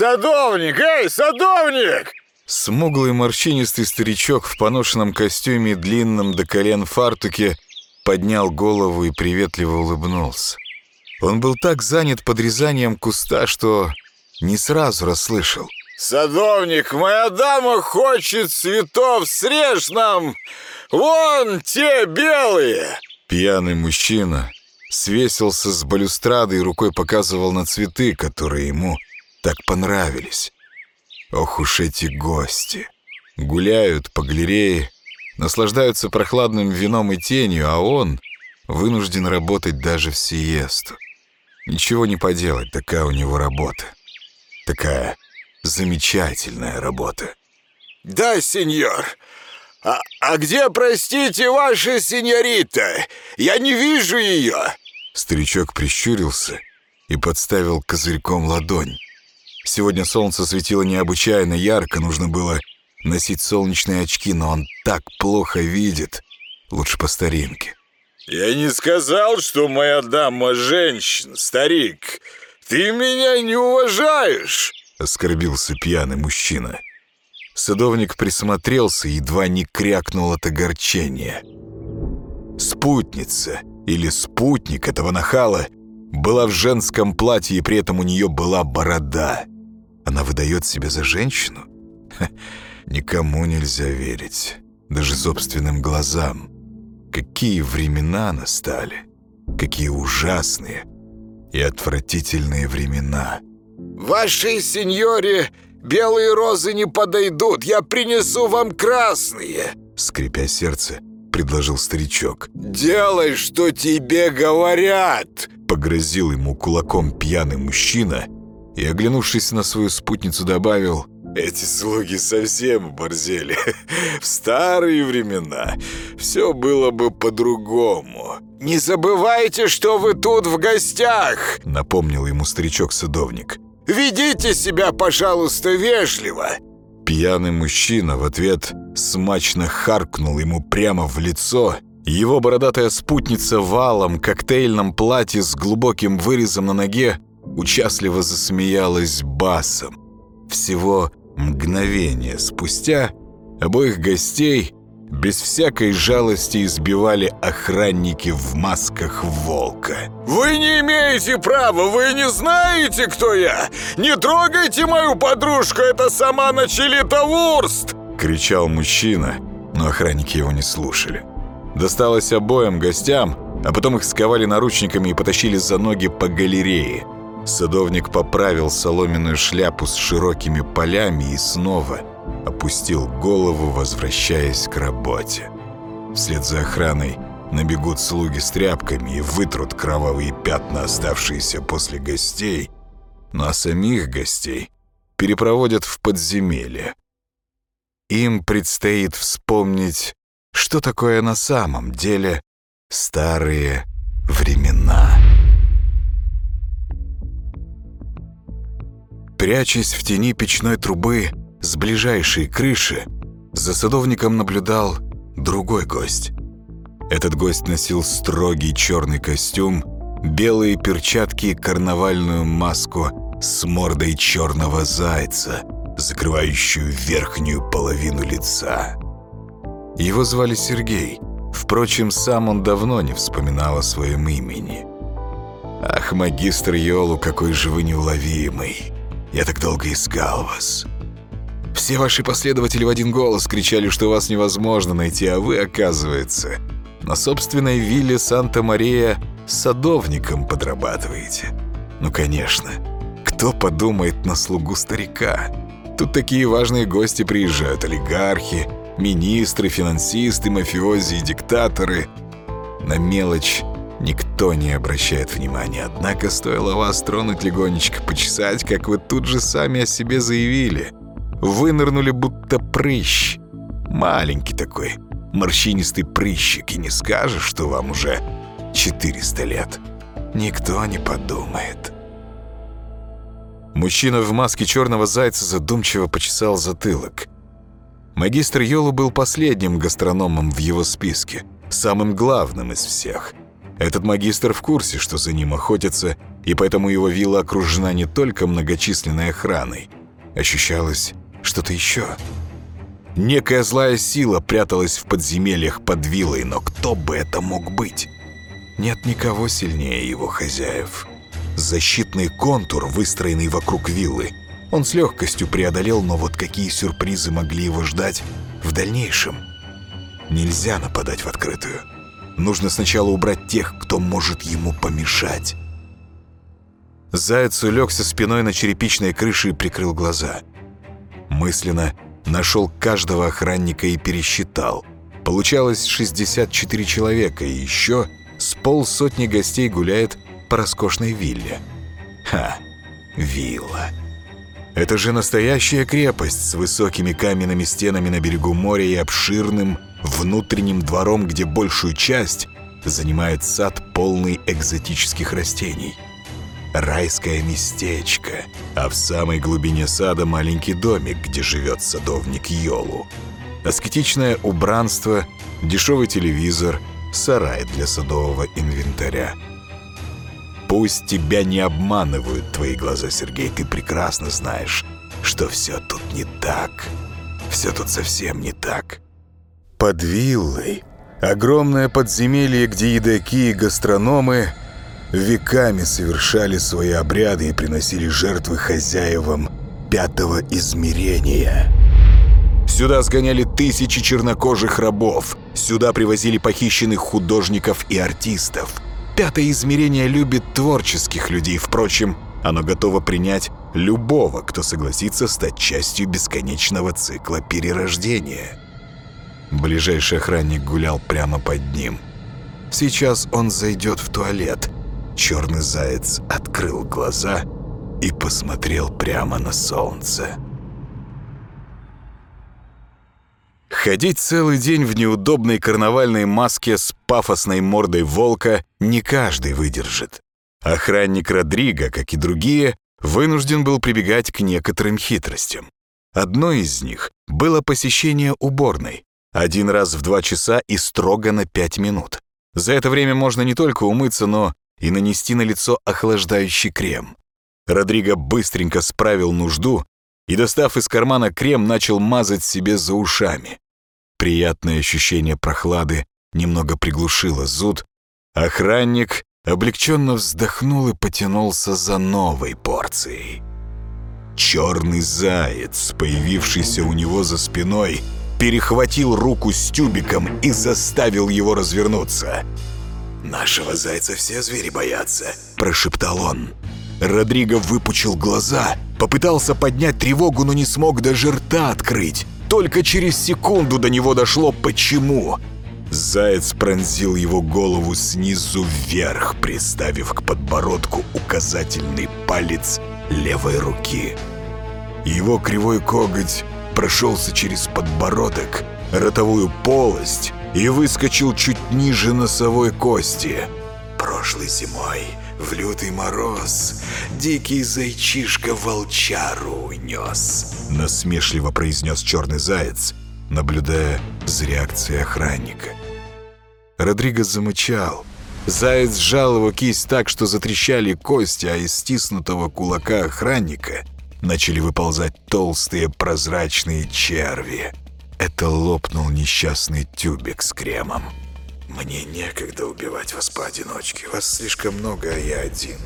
Садовник! Эй, садовник!» Смуглый морщинистый старичок в поношенном костюме и длинном до колен фартуке поднял голову и приветливо улыбнулся. Он был так занят подрезанием куста, что не сразу расслышал. «Садовник, моя дама хочет цветов, срежь нам! Вон те белые!» Пьяный мужчина свесился с балюстрады и рукой показывал на цветы, которые ему так понравились. Ох уж эти гости! Гуляют по галерее, наслаждаются прохладным вином и тенью, а он вынужден работать даже в сиесту. Ничего не поделать, такая у него работа. Такая замечательная работа. «Да, сеньор. А, а где, простите, ваша сеньорита? Я не вижу ее!» Старичок прищурился и подставил козырьком ладонь. Сегодня солнце светило необычайно ярко, нужно было носить солнечные очки, но он так плохо видит. Лучше по старинке. «Я не сказал, что моя дама женщина, старик. Ты меня не уважаешь!» Оскорбился пьяный мужчина. Садовник присмотрелся и едва не крякнул от огорчения. Спутница или спутник этого нахала была в женском платье, и при этом у нее была борода. Она выдает себя за женщину? Ха, никому нельзя верить, даже собственным глазам. Какие времена настали, какие ужасные и отвратительные времена. «Вашей сеньоре белые розы не подойдут, я принесу вам красные!» Скрипя сердце, предложил старичок. «Делай, что тебе говорят!» Погрозил ему кулаком пьяный мужчина и, оглянувшись на свою спутницу, добавил эти слуги совсем оборзели. В старые времена все было бы по-другому. «Не забывайте, что вы тут в гостях!» Напомнил ему старичок-садовник. «Ведите себя, пожалуйста, вежливо!» Пьяный мужчина в ответ смачно харкнул ему прямо в лицо. Его бородатая спутница в алом коктейльном платье с глубоким вырезом на ноге участливо засмеялась басом. Всего Мгновение спустя обоих гостей без всякой жалости избивали охранники в масках волка. «Вы не имеете права! Вы не знаете, кто я! Не трогайте мою подружку! Это сама Начелита Вурст!» Кричал мужчина, но охранники его не слушали. Досталось обоим гостям, а потом их сковали наручниками и потащили за ноги по галерее – Садовник поправил соломенную шляпу с широкими полями и снова опустил голову, возвращаясь к работе. Вслед за охраной набегут слуги с тряпками и вытрут кровавые пятна, оставшиеся после гостей, ну а самих гостей перепроводят в подземелье. Им предстоит вспомнить, что такое на самом деле старые времена. Прячась в тени печной трубы с ближайшей крыши, за садовником наблюдал другой гость. Этот гость носил строгий черный костюм, белые перчатки и карнавальную маску с мордой черного зайца, закрывающую верхнюю половину лица. Его звали Сергей. Впрочем, сам он давно не вспоминал о своем имени. «Ах, магистр Йолу, какой же вы неуловимый!» Я так долго искал вас. Все ваши последователи в один голос кричали, что вас невозможно найти, а вы, оказывается, на собственной вилле Санта-Мария садовником подрабатываете. Ну, конечно. Кто подумает на слугу старика? Тут такие важные гости приезжают, олигархи, министры, финансисты, мафиози и диктаторы. На мелочь Никто не обращает внимания, однако стоило вас тронуть легонечко почесать, как вы тут же сами о себе заявили. Вынырнули будто прыщ. Маленький такой, морщинистый прыщик, и не скажешь, что вам уже 400 лет. Никто не подумает. Мужчина в маске черного зайца задумчиво почесал затылок. Магистр Йолу был последним гастрономом в его списке, самым главным из всех – Этот магистр в курсе, что за ним охотятся, и поэтому его вилла окружена не только многочисленной охраной. Ощущалось что-то еще. Некая злая сила пряталась в подземельях под виллой, но кто бы это мог быть? Нет никого сильнее его хозяев. Защитный контур, выстроенный вокруг виллы, он с легкостью преодолел, но вот какие сюрпризы могли его ждать в дальнейшем? Нельзя нападать в открытую. Нужно сначала убрать тех, кто может ему помешать. Заяц улегся спиной на черепичной крыше и прикрыл глаза. Мысленно нашел каждого охранника и пересчитал. Получалось 64 человека, и еще с полсотни гостей гуляет по роскошной вилле. Ха, вилла. Это же настоящая крепость с высокими каменными стенами на берегу моря и обширным внутренним двором, где большую часть занимает сад, полный экзотических растений. Райское местечко, а в самой глубине сада маленький домик, где живет садовник Йолу. Аскетичное убранство, дешевый телевизор, сарай для садового инвентаря. Пусть тебя не обманывают твои глаза, Сергей, ты прекрасно знаешь, что все тут не так. Все тут совсем не так. Под виллой огромное подземелье, где едоки и гастрономы веками совершали свои обряды и приносили жертвы хозяевам пятого измерения. Сюда сгоняли тысячи чернокожих рабов, сюда привозили похищенных художников и артистов. Пятое измерение любит творческих людей, впрочем, оно готово принять любого, кто согласится стать частью бесконечного цикла перерождения. Ближайший охранник гулял прямо под ним. Сейчас он зайдет в туалет. Черный заяц открыл глаза и посмотрел прямо на солнце. Ходить целый день в неудобной карнавальной маске с пафосной мордой волка не каждый выдержит. Охранник Родриго, как и другие, вынужден был прибегать к некоторым хитростям. Одной из них было посещение уборной. Один раз в два часа и строго на пять минут. За это время можно не только умыться, но и нанести на лицо охлаждающий крем. Родриго быстренько справил нужду и, достав из кармана крем, начал мазать себе за ушами. Приятное ощущение прохлады немного приглушило зуд. Охранник облегченно вздохнул и потянулся за новой порцией. Черный заяц, появившийся у него за спиной, перехватил руку с тюбиком и заставил его развернуться. «Нашего зайца все звери боятся», – прошептал он. Родриго выпучил глаза, попытался поднять тревогу, но не смог даже рта открыть. Только через секунду до него дошло «почему?». Заяц пронзил его голову снизу вверх, приставив к подбородку указательный палец левой руки. Его кривой коготь прошелся через подбородок, ротовую полость и выскочил чуть ниже носовой кости. Прошлой зимой, в лютый мороз, дикий зайчишка волчару унес. Насмешливо произнес черный заяц, наблюдая за реакцией охранника. Родриго замычал. Заяц сжал его кисть так, что затрещали кости, а из стиснутого кулака охранника начали выползать толстые прозрачные черви. Это лопнул несчастный тюбик с кремом. «Мне некогда убивать вас поодиночке. Вас слишком много, а я один.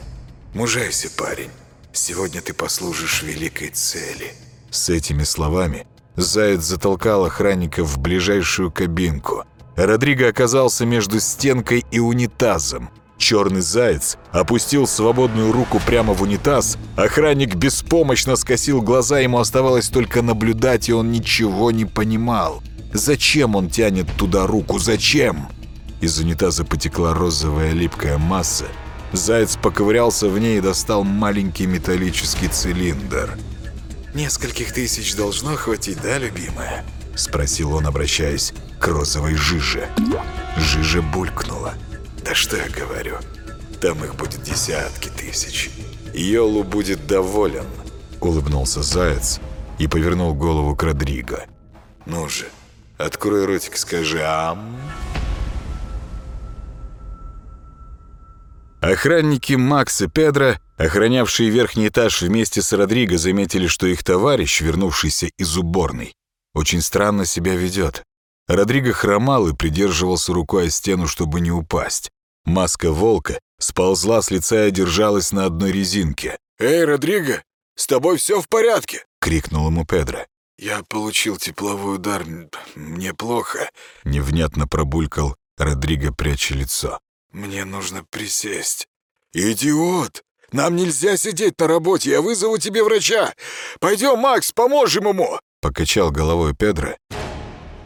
Мужайся, парень. Сегодня ты послужишь великой цели». С этими словами Заяц затолкал охранника в ближайшую кабинку. Родриго оказался между стенкой и унитазом – Черный заяц опустил свободную руку прямо в унитаз. Охранник беспомощно скосил глаза, ему оставалось только наблюдать, и он ничего не понимал. Зачем он тянет туда руку? Зачем? Из унитаза потекла розовая липкая масса. Заяц поковырялся в ней и достал маленький металлический цилиндр. «Нескольких тысяч должно хватить, да, любимая?» Спросил он, обращаясь к розовой жиже. Жижа булькнула. Да что я говорю, там их будет десятки тысяч. Йолу будет доволен, улыбнулся Заяц и повернул голову к Родриго. Ну же, открой ротик, скажи «ам». Охранники Макс и Педро, охранявшие верхний этаж вместе с Родриго, заметили, что их товарищ, вернувшийся из уборной, очень странно себя ведет. Родриго хромал и придерживался рукой о стену, чтобы не упасть. Маска волка сползла с лица и держалась на одной резинке. «Эй, Родриго, с тобой все в порядке?» — крикнул ему Педро. «Я получил тепловой удар. Мне плохо». Невнятно пробулькал Родриго, пряча лицо. «Мне нужно присесть». «Идиот! Нам нельзя сидеть на работе, я вызову тебе врача. Пойдем, Макс, поможем ему!» Покачал головой Педро.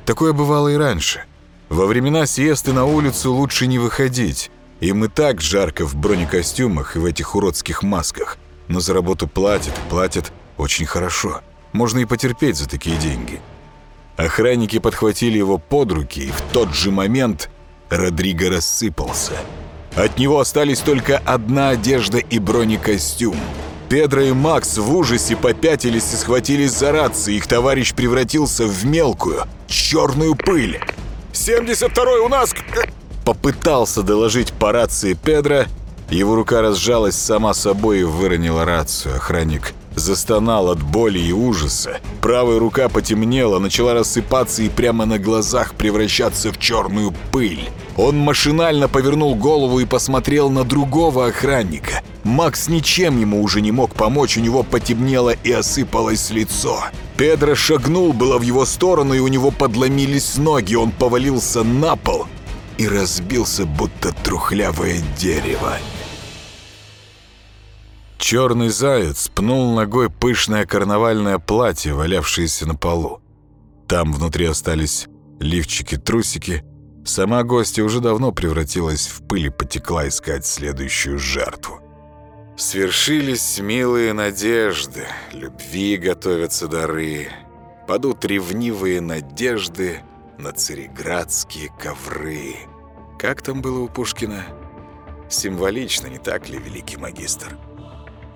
Такое бывало и раньше. Во времена сиесты на улицу лучше не выходить. Им и так жарко в бронекостюмах и в этих уродских масках. Но за работу платят, платят очень хорошо. Можно и потерпеть за такие деньги. Охранники подхватили его под руки, и в тот же момент Родриго рассыпался. От него остались только одна одежда и бронекостюм. Педро и Макс в ужасе попятились и схватились за рации. Их товарищ превратился в мелкую, черную пыль. «72-й у нас...» Попытался доложить по рации Педро. Его рука разжалась сама собой и выронила рацию. Охранник застонал от боли и ужаса. Правая рука потемнела, начала рассыпаться и прямо на глазах превращаться в черную пыль. Он машинально повернул голову и посмотрел на другого охранника. Макс ничем ему уже не мог помочь, у него потемнело и осыпалось лицо. Педро шагнул было в его сторону, и у него подломились ноги. Он повалился на пол и разбился, будто трухлявое дерево. Черный заяц пнул ногой пышное карнавальное платье, валявшееся на полу. Там внутри остались лифчики-трусики. Сама гостья уже давно превратилась в пыль и потекла искать следующую жертву. Свершились милые надежды, любви готовятся дары. Падут ревнивые надежды на цареградские ковры. Как там было у Пушкина? Символично, не так ли, великий магистр?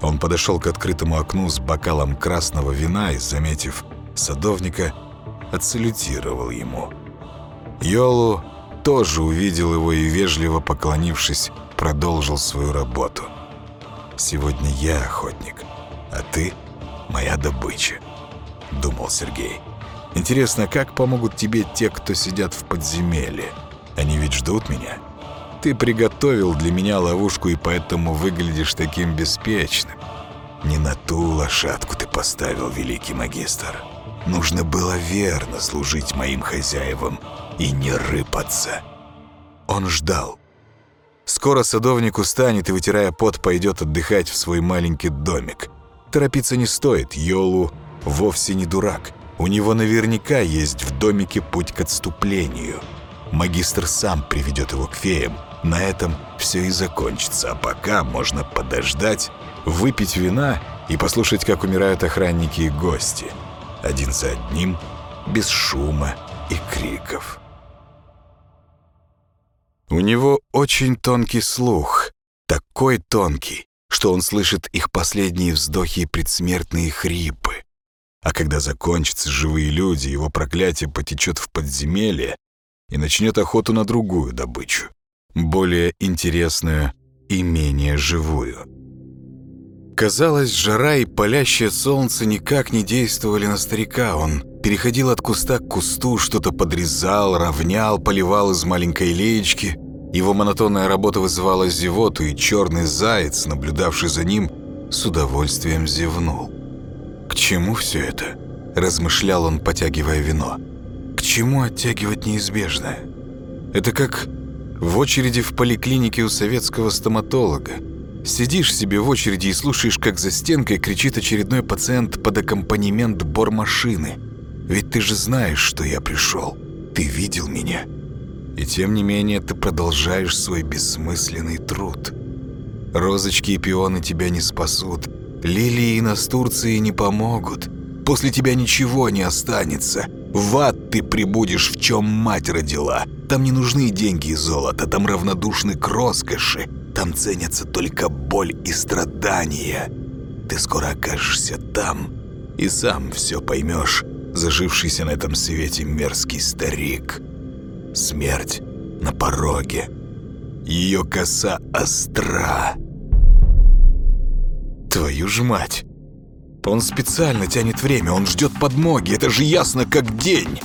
Он подошел к открытому окну с бокалом красного вина и, заметив садовника, отсалютировал ему. Йолу тоже увидел его и, вежливо поклонившись, продолжил свою работу. «Сегодня я охотник, а ты — моя добыча», — думал Сергей. «Интересно, как помогут тебе те, кто сидят в подземелье? Они ведь ждут меня?» Ты приготовил для меня ловушку и поэтому выглядишь таким беспечным. Не на ту лошадку ты поставил, великий магистр. Нужно было верно служить моим хозяевам и не рыпаться. Он ждал. Скоро садовник устанет и, вытирая пот, пойдет отдыхать в свой маленький домик. Торопиться не стоит, Йолу вовсе не дурак. У него наверняка есть в домике путь к отступлению. Магистр сам приведет его к феям, на этом все и закончится, а пока можно подождать, выпить вина и послушать, как умирают охранники и гости. Один за одним, без шума и криков. У него очень тонкий слух, такой тонкий, что он слышит их последние вздохи и предсмертные хрипы. А когда закончатся живые люди, его проклятие потечет в подземелье и начнет охоту на другую добычу более интересную и менее живую. Казалось, жара и палящее солнце никак не действовали на старика. Он переходил от куста к кусту, что-то подрезал, равнял, поливал из маленькой леечки. Его монотонная работа вызывала зевоту, и черный заяц, наблюдавший за ним, с удовольствием зевнул. «К чему все это?» – размышлял он, потягивая вино. «К чему оттягивать неизбежное? Это как в очереди в поликлинике у советского стоматолога. Сидишь себе в очереди и слушаешь, как за стенкой кричит очередной пациент под аккомпанемент бормашины. Ведь ты же знаешь, что я пришел. Ты видел меня. И тем не менее ты продолжаешь свой бессмысленный труд. Розочки и пионы тебя не спасут. Лилии и настурции не помогут. После тебя ничего не останется. В ад ты прибудешь, в чем мать родила. Там не нужны деньги и золото, там равнодушны к роскоши. Там ценятся только боль и страдания. Ты скоро окажешься там и сам все поймешь, зажившийся на этом свете мерзкий старик. Смерть на пороге. Ее коса остра. Твою ж мать! Он специально тянет время, он ждет подмоги, это же ясно как день.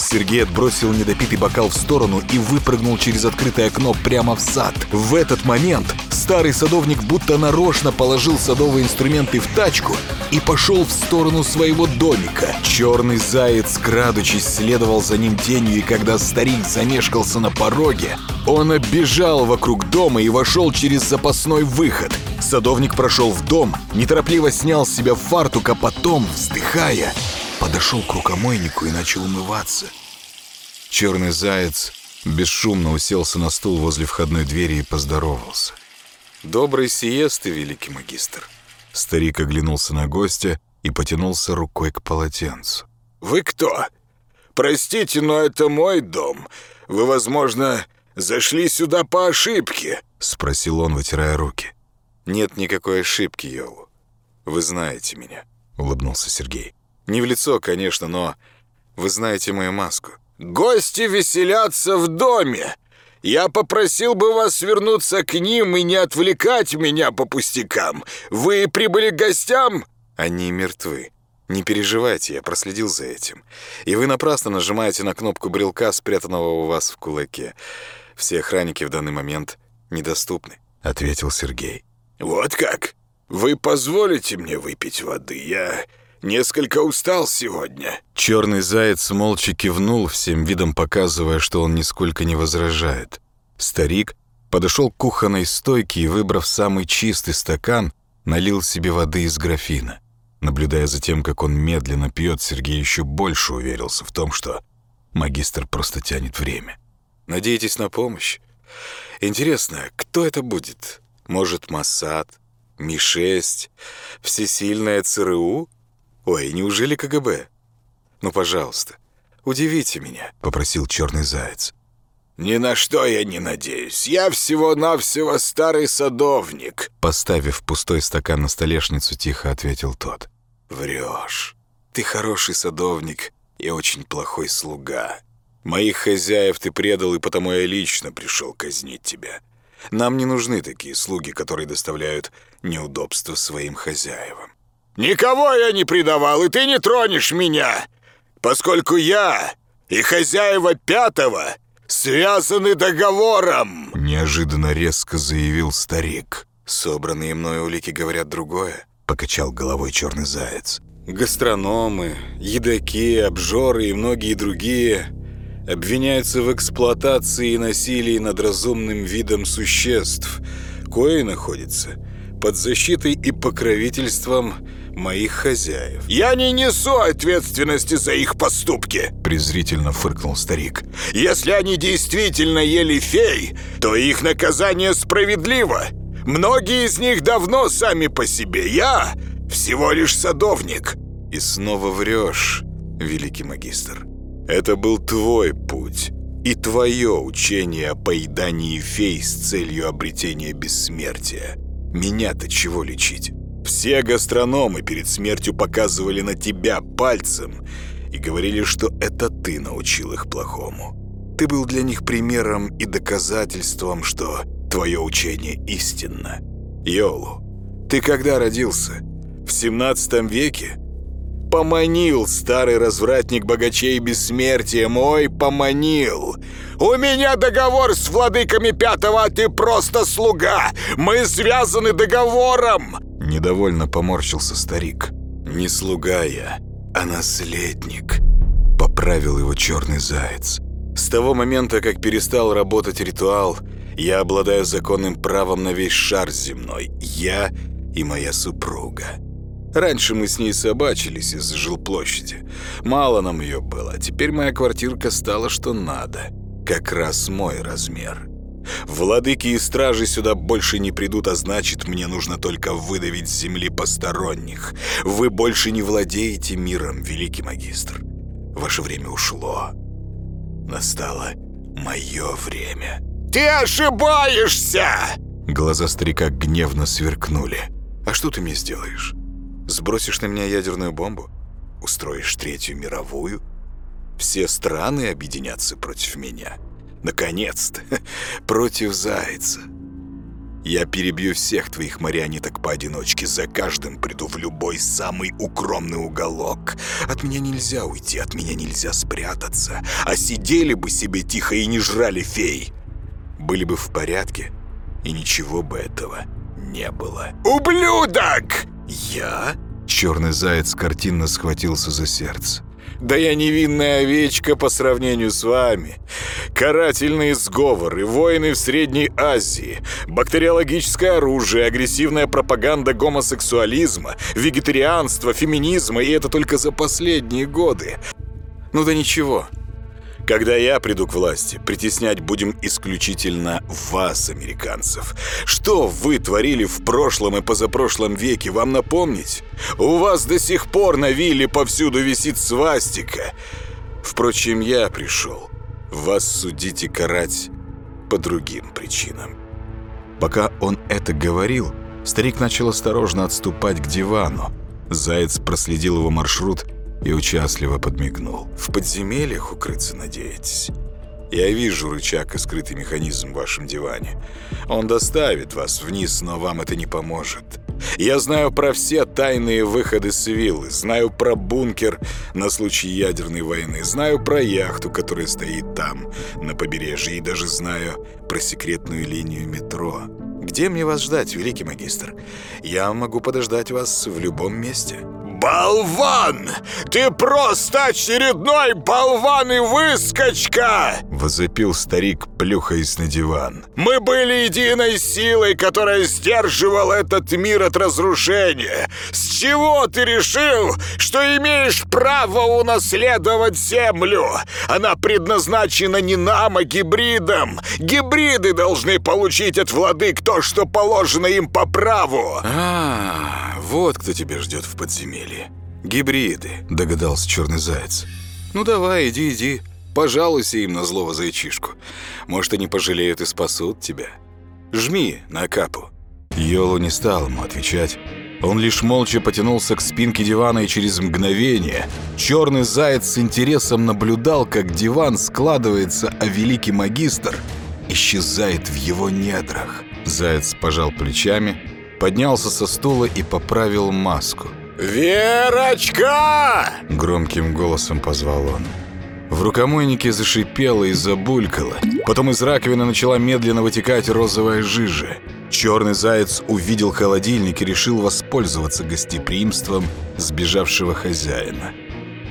Сергей отбросил недопитый бокал в сторону и выпрыгнул через открытое окно прямо в сад. В этот момент старый садовник будто нарочно положил садовые инструменты в тачку и пошел в сторону своего домика. Черный заяц, крадучись, следовал за ним тенью, и когда старик замешкался на пороге, он оббежал вокруг дома и вошел через запасной выход. Садовник прошел в дом, неторопливо снял с себя фартук, а потом, вздыхая, подошел к рукомойнику и начал умываться. Черный заяц бесшумно уселся на стул возле входной двери и поздоровался. «Доброй сиесты, великий магистр!» Старик оглянулся на гостя и потянулся рукой к полотенцу. «Вы кто? Простите, но это мой дом. Вы, возможно, зашли сюда по ошибке?» Спросил он, вытирая руки. «Нет никакой ошибки, Йолу. Вы знаете меня», — улыбнулся Сергей. Не в лицо, конечно, но вы знаете мою маску. Гости веселятся в доме. Я попросил бы вас вернуться к ним и не отвлекать меня по пустякам. Вы прибыли к гостям? Они мертвы. Не переживайте, я проследил за этим. И вы напрасно нажимаете на кнопку брелка, спрятанного у вас в кулаке. Все охранники в данный момент недоступны», — ответил Сергей. «Вот как? Вы позволите мне выпить воды? Я Несколько устал сегодня». Черный заяц молча кивнул, всем видом показывая, что он нисколько не возражает. Старик подошел к кухонной стойке и, выбрав самый чистый стакан, налил себе воды из графина. Наблюдая за тем, как он медленно пьет, Сергей еще больше уверился в том, что магистр просто тянет время. «Надеетесь на помощь? Интересно, кто это будет? Может, Масад? Ми-6? Всесильная ЦРУ?» «Ой, неужели КГБ? Ну, пожалуйста, удивите меня», — попросил черный заяц. «Ни на что я не надеюсь. Я всего-навсего старый садовник», — поставив пустой стакан на столешницу, тихо ответил тот. «Врешь. Ты хороший садовник и очень плохой слуга. Моих хозяев ты предал, и потому я лично пришел казнить тебя. Нам не нужны такие слуги, которые доставляют неудобства своим хозяевам. Никого я не предавал, и ты не тронешь меня, поскольку я и хозяева пятого связаны договором!» Неожиданно резко заявил старик. «Собранные мной улики говорят другое», — покачал головой черный заяц. «Гастрономы, едоки, обжоры и многие другие обвиняются в эксплуатации и насилии над разумным видом существ, кое находится под защитой и покровительством моих хозяев. «Я не несу ответственности за их поступки!» презрительно фыркнул старик. «Если они действительно ели фей, то их наказание справедливо. Многие из них давно сами по себе. Я всего лишь садовник». «И снова врешь, великий магистр. Это был твой путь» и твое учение о поедании фей с целью обретения бессмертия. Меня-то чего лечить? Все гастрономы перед смертью показывали на тебя пальцем и говорили, что это ты научил их плохому. Ты был для них примером и доказательством, что твое учение истинно. Йолу, ты когда родился? В 17 веке? Поманил старый развратник богачей бессмертия мой, поманил. У меня договор с владыками пятого, а ты просто слуга. Мы связаны договором. Недовольно поморщился старик. «Не слуга я, а наследник», — поправил его черный заяц. «С того момента, как перестал работать ритуал, я обладаю законным правом на весь шар земной. Я и моя супруга. Раньше мы с ней собачились из-за жилплощади. Мало нам ее было, а теперь моя квартирка стала что надо. Как раз мой размер. Владыки и стражи сюда больше не придут, а значит, мне нужно только выдавить с земли посторонних. Вы больше не владеете миром, великий магистр. Ваше время ушло. Настало мое время. «Ты ошибаешься!» Глаза старика гневно сверкнули. «А что ты мне сделаешь? Сбросишь на меня ядерную бомбу? Устроишь третью мировую? Все страны объединятся против меня?» Наконец-то! Против зайца. Я перебью всех твоих марионеток поодиночке, за каждым приду в любой самый укромный уголок. От меня нельзя уйти, от меня нельзя спрятаться. А сидели бы себе тихо и не жрали фей. Были бы в порядке, и ничего бы этого не было. «Ублюдок!» «Я?» Черный заяц картинно схватился за сердце. Да я невинная овечка по сравнению с вами. Карательные сговоры, войны в Средней Азии, бактериологическое оружие, агрессивная пропаганда гомосексуализма, вегетарианства, феминизма, и это только за последние годы. Ну да ничего, когда я приду к власти, притеснять будем исключительно вас, американцев. Что вы творили в прошлом и позапрошлом веке, вам напомнить? У вас до сих пор на вилле повсюду висит свастика. Впрочем, я пришел. Вас судить и карать по другим причинам. Пока он это говорил, старик начал осторожно отступать к дивану. Заяц проследил его маршрут и участливо подмигнул. «В подземельях укрыться надеетесь?» «Я вижу рычаг и скрытый механизм в вашем диване. Он доставит вас вниз, но вам это не поможет. Я знаю про все тайные выходы с виллы, знаю про бункер на случай ядерной войны, знаю про яхту, которая стоит там, на побережье, и даже знаю про секретную линию метро. Где мне вас ждать, великий магистр? Я могу подождать вас в любом месте». «Болван! Ты просто очередной болван и выскочка!» Возопил старик, плюхаясь на диван. «Мы были единой силой, которая сдерживала этот мир от разрушения. С чего ты решил, что имеешь право унаследовать Землю? Она предназначена не нам, а гибридам. Гибриды должны получить от владык то, что положено им по праву». «А, вот кто тебя ждет в подземелье. Гибриды», — догадался черный заяц. «Ну давай, иди, иди. Пожалуйся им на злого зайчишку. Может, они пожалеют и спасут тебя. Жми на капу». Йолу не стал ему отвечать. Он лишь молча потянулся к спинке дивана, и через мгновение черный заяц с интересом наблюдал, как диван складывается, а великий магистр исчезает в его недрах. Заяц пожал плечами, поднялся со стула и поправил маску. «Верочка!» — громким голосом позвал он. В рукомойнике зашипело и забулькало. Потом из раковины начала медленно вытекать розовая жижа. Черный заяц увидел холодильник и решил воспользоваться гостеприимством сбежавшего хозяина.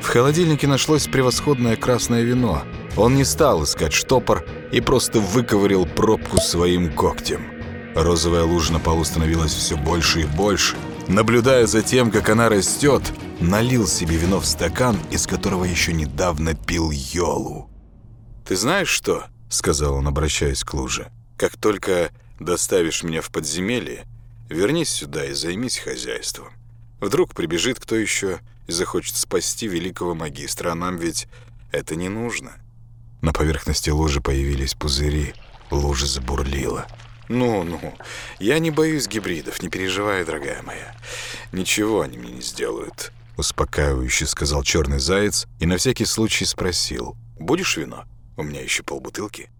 В холодильнике нашлось превосходное красное вино. Он не стал искать штопор и просто выковырил пробку своим когтем. Розовая лужа на полу становилась все больше и больше. Наблюдая за тем, как она растет, налил себе вино в стакан, из которого еще недавно пил Йолу. «Ты знаешь что?» — сказал он, обращаясь к луже. «Как только доставишь меня в подземелье, вернись сюда и займись хозяйством. Вдруг прибежит кто еще и захочет спасти великого магистра, а нам ведь это не нужно». На поверхности лужи появились пузыри. Лужа забурлила. «Ну-ну, я не боюсь гибридов, не переживай, дорогая моя. Ничего они мне не сделают», — успокаивающе сказал черный заяц и на всякий случай спросил. «Будешь вино? У меня еще полбутылки».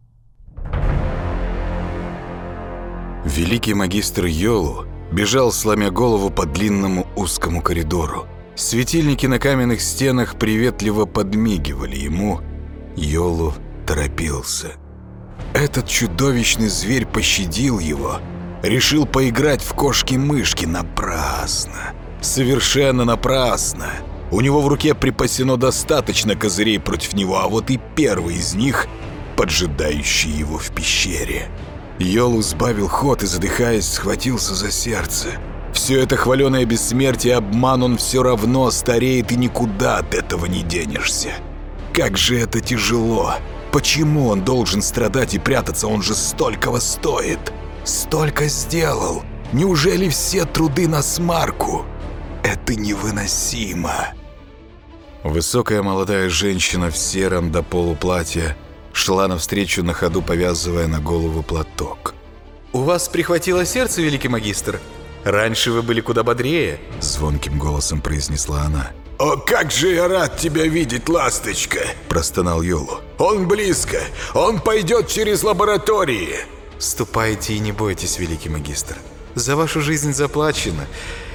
Великий магистр Йолу бежал, сломя голову по длинному узкому коридору. Светильники на каменных стенах приветливо подмигивали ему. Йолу торопился. Этот чудовищный зверь пощадил его. Решил поиграть в кошки-мышки напрасно. Совершенно напрасно. У него в руке припасено достаточно козырей против него, а вот и первый из них, поджидающий его в пещере. Йолу сбавил ход и, задыхаясь, схватился за сердце. Все это хваленое бессмертие обман, он все равно стареет и никуда от этого не денешься. Как же это тяжело. Почему он должен страдать и прятаться? Он же столького стоит. Столько сделал. Неужели все труды на смарку? Это невыносимо. Высокая молодая женщина в сером до полуплатья шла навстречу на ходу, повязывая на голову платок. «У вас прихватило сердце, великий магистр? Раньше вы были куда бодрее», — звонким голосом произнесла она. «О, как же я рад тебя видеть, ласточка!» – простонал Йолу. «Он близко! Он пойдет через лаборатории!» Ступайте и не бойтесь, великий магистр. За вашу жизнь заплачено.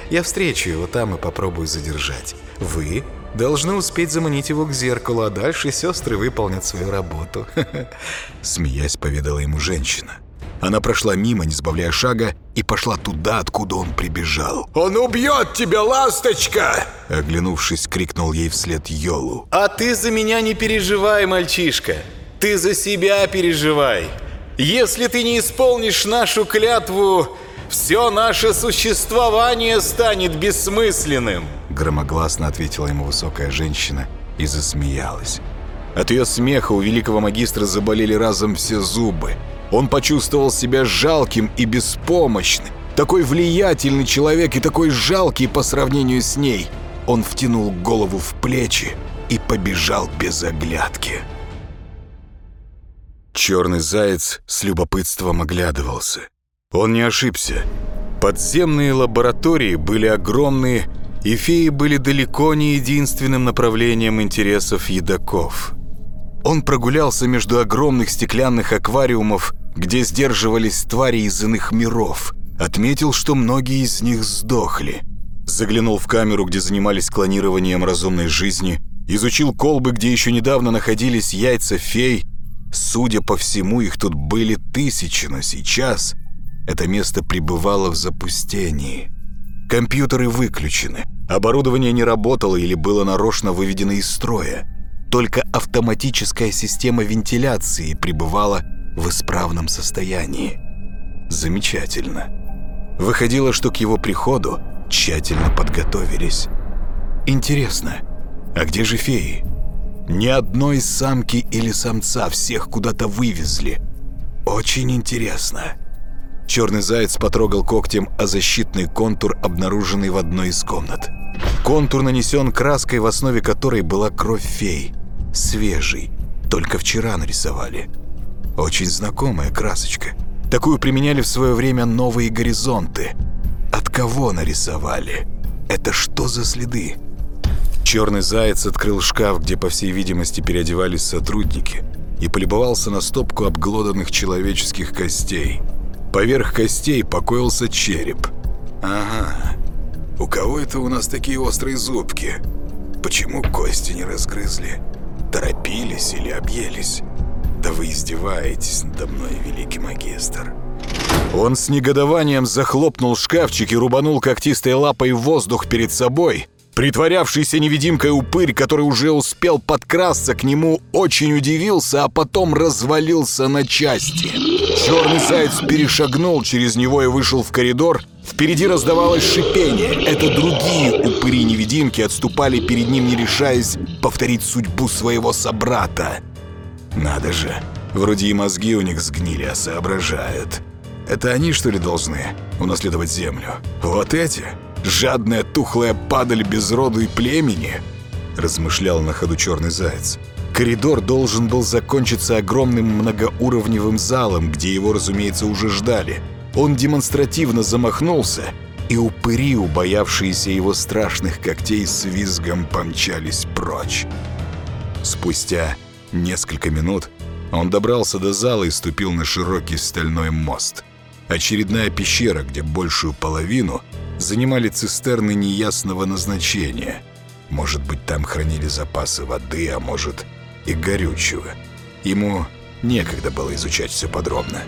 Я встречу его там и попробую задержать. Вы должны успеть заманить его к зеркалу, а дальше сестры выполнят свою работу. Смеясь, поведала ему женщина. Она прошла мимо, не сбавляя шага, и пошла туда, откуда он прибежал. «Он убьет тебя, ласточка!» Оглянувшись, крикнул ей вслед Йолу. А ты за меня не переживай, мальчишка. Ты за себя переживай. Если ты не исполнишь нашу клятву, все наше существование станет бессмысленным. Громогласно ответила ему высокая женщина и засмеялась. От ее смеха у великого магистра заболели разом все зубы. Он почувствовал себя жалким и беспомощным. Такой влиятельный человек и такой жалкий по сравнению с ней. Он втянул голову в плечи и побежал без оглядки. Черный заяц с любопытством оглядывался. Он не ошибся. Подземные лаборатории были огромные, и феи были далеко не единственным направлением интересов едоков. Он прогулялся между огромных стеклянных аквариумов, где сдерживались твари из иных миров. Отметил, что многие из них сдохли. Заглянул в камеру, где занимались клонированием разумной жизни, изучил колбы, где еще недавно находились яйца фей. Судя по всему, их тут были тысячи, но сейчас это место пребывало в запустении. Компьютеры выключены, оборудование не работало или было нарочно выведено из строя. Только автоматическая система вентиляции пребывала в исправном состоянии. Замечательно. Выходило, что к его приходу тщательно подготовились. Интересно, а где же феи? Ни одной самки или самца, всех куда-то вывезли. Очень интересно. Черный заяц потрогал когтем о защитный контур, обнаруженный в одной из комнат. Контур нанесен краской, в основе которой была кровь фей. Свежий. Только вчера нарисовали. Очень знакомая красочка. Такую применяли в свое время новые горизонты. От кого нарисовали? Это что за следы? Черный заяц открыл шкаф, где, по всей видимости, переодевались сотрудники, и полюбовался на стопку обглоданных человеческих костей. Поверх костей покоился череп. «Ага, у кого это у нас такие острые зубки? Почему кости не разгрызли? Торопились или объелись? Да вы издеваетесь надо мной, великий магистр». Он с негодованием захлопнул шкафчик и рубанул когтистой лапой в воздух перед собой. Притворявшийся невидимкой упырь, который уже успел подкрасться к нему, очень удивился, а потом развалился на части. Черный заяц перешагнул через него и вышел в коридор. Впереди раздавалось шипение. Это другие упыри-невидимки отступали перед ним, не решаясь повторить судьбу своего собрата. Надо же, вроде и мозги у них сгнили, а соображают. Это они, что ли, должны унаследовать землю? Вот эти? Жадная тухлая падаль без роду и племени? Размышлял на ходу черный заяц. Коридор должен был закончиться огромным многоуровневым залом, где его, разумеется, уже ждали. Он демонстративно замахнулся, и упыри, убоявшиеся его страшных когтей, с визгом помчались прочь. Спустя несколько минут он добрался до зала и ступил на широкий стальной мост. Очередная пещера, где большую половину занимали цистерны неясного назначения. Может быть, там хранили запасы воды, а может и горючего. Ему некогда было изучать все подробно.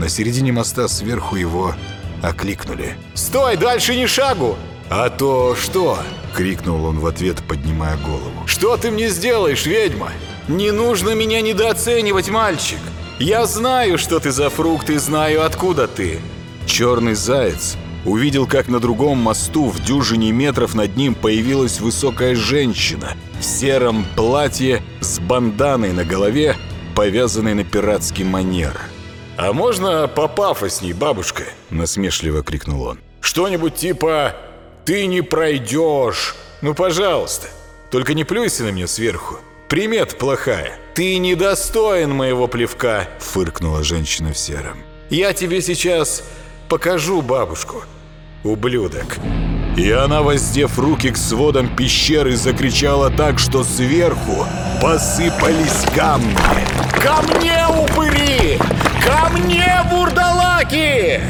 На середине моста сверху его окликнули. Стой, дальше ни шагу! «А то что?» — крикнул он в ответ, поднимая голову. Что ты мне сделаешь, ведьма? Не нужно меня недооценивать, мальчик. Я знаю, что ты за фрукт и знаю, откуда ты. Черный заяц увидел, как на другом мосту в дюжине метров над ним появилась высокая женщина в сером платье с банданой на голове, повязанной на пиратский манер. «А можно попафосней, бабушка?» — насмешливо крикнул он. «Что-нибудь типа «ты не пройдешь». Ну, пожалуйста, только не плюйся на меня сверху. Примет плохая. Ты недостоин моего плевка. — фыркнула женщина в сером. Я тебе сейчас покажу бабушку, ублюдок. И она, воздев руки к сводам пещеры, закричала так, что сверху посыпались камни. «Ко мне, упыри! Ко мне, бурдалаки!»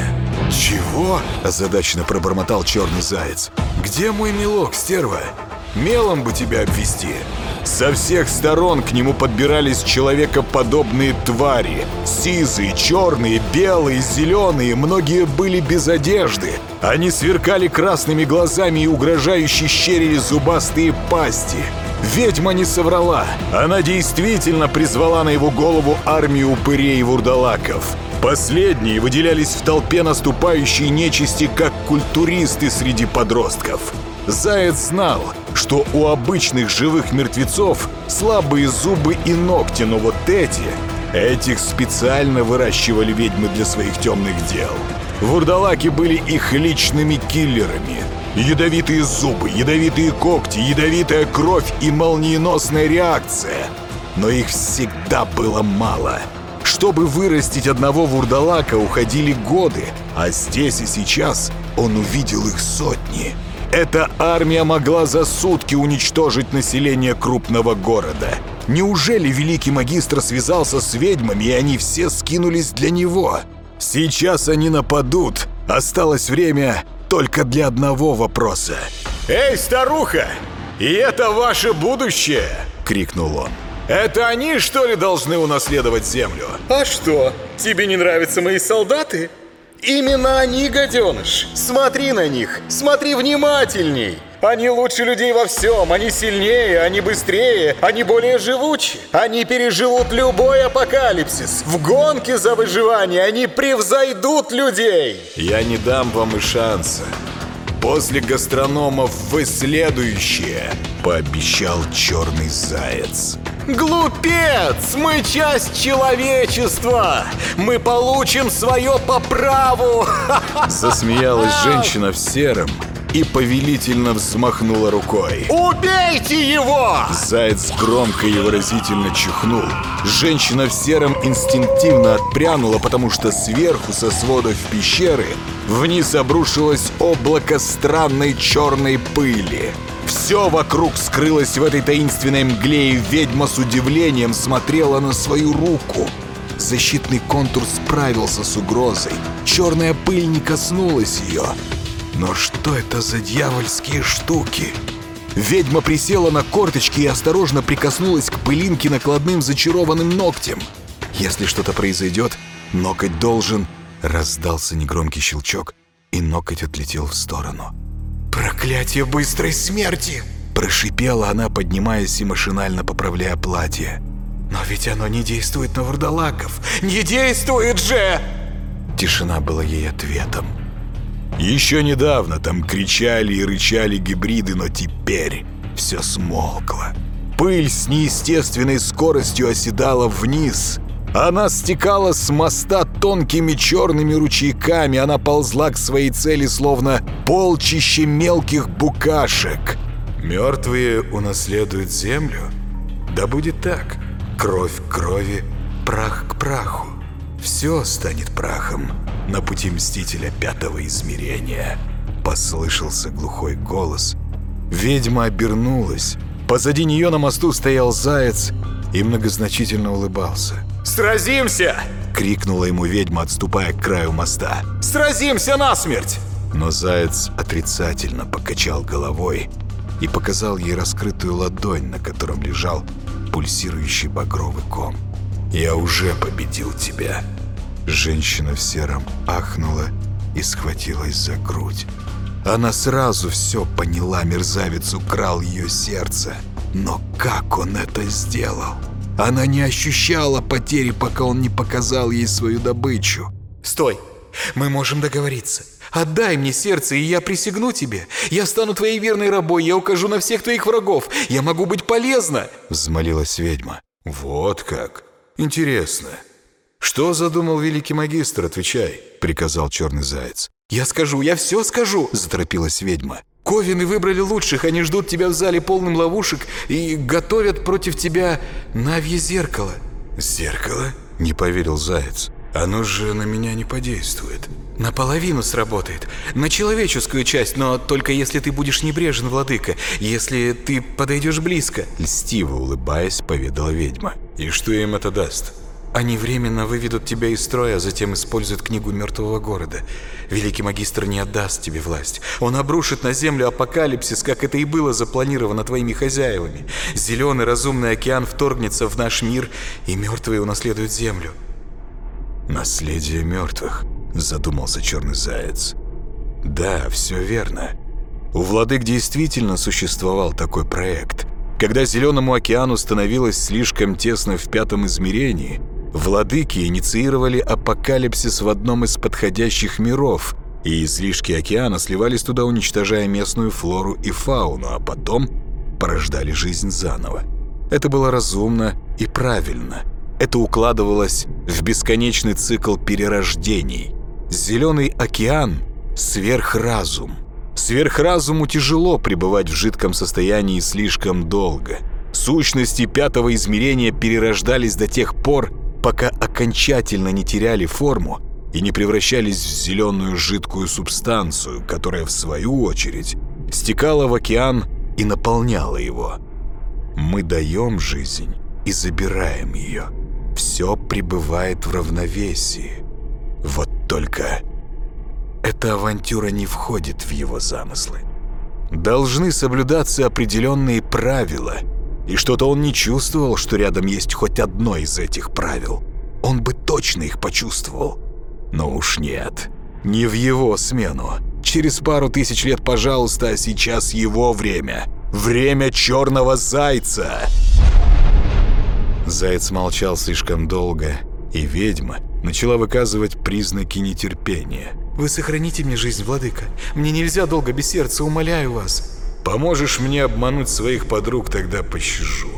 «Чего?» – озадаченно пробормотал черный заяц. «Где мой мелок, стерва? Мелом бы тебя обвести!» Со всех сторон к нему подбирались человекоподобные твари. Сизые, черные, белые, зеленые, многие были без одежды. Они сверкали красными глазами и угрожающе щерили зубастые пасти. Ведьма не соврала. Она действительно призвала на его голову армию упырей и вурдалаков. Последние выделялись в толпе наступающей нечисти, как культуристы среди подростков. Заяц знал, что у обычных живых мертвецов слабые зубы и ногти, но вот эти... Этих специально выращивали ведьмы для своих темных дел. Вурдалаки были их личными киллерами. Ядовитые зубы, ядовитые когти, ядовитая кровь и молниеносная реакция. Но их всегда было мало. Чтобы вырастить одного вурдалака, уходили годы, а здесь и сейчас он увидел их сотни. Эта армия могла за сутки уничтожить население крупного города. Неужели великий магистр связался с ведьмами, и они все скинулись для него? Сейчас они нападут. Осталось время только для одного вопроса. «Эй, старуха! И это ваше будущее!» — крикнул он. «Это они, что ли, должны унаследовать землю?» А что, тебе не нравятся мои солдаты? Именно они, гаденыш. Смотри на них, смотри внимательней. Они лучше людей во всем, они сильнее, они быстрее, они более живучи. Они переживут любой апокалипсис. В гонке за выживание они превзойдут людей. Я не дам вам и шанса. После гастрономов вы следующие, пообещал черный заяц. Глупец! Мы часть человечества! Мы получим свое по праву! Засмеялась женщина в сером и повелительно взмахнула рукой. Убейте его! Заяц громко и выразительно чихнул. Женщина в сером инстинктивно отпрянула, потому что сверху со сводов пещеры вниз обрушилось облако странной черной пыли. Все вокруг скрылось в этой таинственной мгле, и ведьма с удивлением смотрела на свою руку. Защитный контур справился с угрозой. Черная пыль не коснулась ее. Но что это за дьявольские штуки? Ведьма присела на корточки и осторожно прикоснулась к пылинке накладным зачарованным ногтем. Если что-то произойдет, ноготь должен... Раздался негромкий щелчок, и ноготь отлетел в сторону. Проклятие быстрой смерти! Прошипела она, поднимаясь и машинально поправляя платье. Но ведь оно не действует на вурдалаков. Не действует же! Тишина была ей ответом. Еще недавно там кричали и рычали гибриды, но теперь все смолкло. Пыль с неестественной скоростью оседала вниз. Она стекала с моста тонкими черными ручейками. Она ползла к своей цели, словно полчище мелких букашек. Мертвые унаследуют землю? Да будет так. Кровь к крови, прах к праху. Все станет прахом на пути Мстителя Пятого Измерения. Послышался глухой голос. Ведьма обернулась. Позади нее на мосту стоял заяц и многозначительно улыбался. Сразимся! Крикнула ему ведьма, отступая к краю моста. Сразимся насмерть! Но заяц отрицательно покачал головой и показал ей раскрытую ладонь, на котором лежал пульсирующий багровый ком. «Я уже победил тебя!» Женщина в сером ахнула и схватилась за грудь. Она сразу все поняла, мерзавец украл ее сердце. Но как он это сделал? Она не ощущала потери, пока он не показал ей свою добычу. Стой! Мы можем договориться. Отдай мне сердце, и я присягну тебе. Я стану твоей верной рабой, я укажу на всех твоих врагов. Я могу быть полезна!» Взмолилась ведьма. «Вот как! Интересно. Что задумал великий магистр, отвечай!» Приказал черный заяц. «Я скажу, я все скажу!» Заторопилась ведьма. Ковины выбрали лучших, они ждут тебя в зале полным ловушек и готовят против тебя навье зеркало. «Зеркало?» — не поверил заяц. Оно же на меня не подействует. Наполовину сработает. На человеческую часть, но только если ты будешь небрежен, владыка. Если ты подойдешь близко. Льстиво улыбаясь, поведала ведьма. И что им это даст? Они временно выведут тебя из строя, а затем используют книгу мертвого города. Великий магистр не отдаст тебе власть. Он обрушит на землю апокалипсис, как это и было запланировано твоими хозяевами. Зеленый разумный океан вторгнется в наш мир, и мертвые унаследуют землю. Наследие мертвых, задумался черный заяц. Да, все верно. У владык действительно существовал такой проект. Когда Зеленому океану становилось слишком тесно в пятом измерении, владыки инициировали апокалипсис в одном из подходящих миров, и излишки океана сливались туда, уничтожая местную флору и фауну, а потом порождали жизнь заново. Это было разумно и правильно. Это укладывалось в бесконечный цикл перерождений. Зеленый океан — сверхразум. Сверхразуму тяжело пребывать в жидком состоянии слишком долго. Сущности пятого измерения перерождались до тех пор, пока окончательно не теряли форму и не превращались в зеленую жидкую субстанцию, которая, в свою очередь, стекала в океан и наполняла его. Мы даем жизнь и забираем ее. Все пребывает в равновесии. Вот только эта авантюра не входит в его замыслы. Должны соблюдаться определенные правила, и что-то он не чувствовал, что рядом есть хоть одно из этих правил. Он бы точно их почувствовал. Но уж нет, не в его смену. Через пару тысяч лет, пожалуйста, а сейчас его время. Время черного зайца. Заяц молчал слишком долго, и ведьма начала выказывать признаки нетерпения. Вы сохраните мне жизнь, владыка. Мне нельзя долго без сердца, умоляю вас. Поможешь мне обмануть своих подруг, тогда пощажу.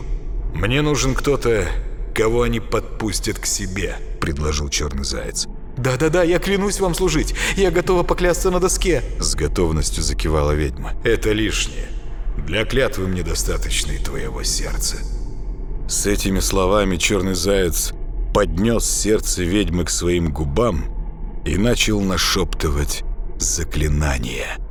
Мне нужен кто-то, кого они подпустят к себе, предложил черный заяц. Да-да-да, я клянусь вам служить. Я готова поклясться на доске. С готовностью закивала ведьма. Это лишнее. Для клятвы мне достаточно и твоего сердца. С этими словами черный заяц поднес сердце ведьмы к своим губам и начал нашептывать заклинание.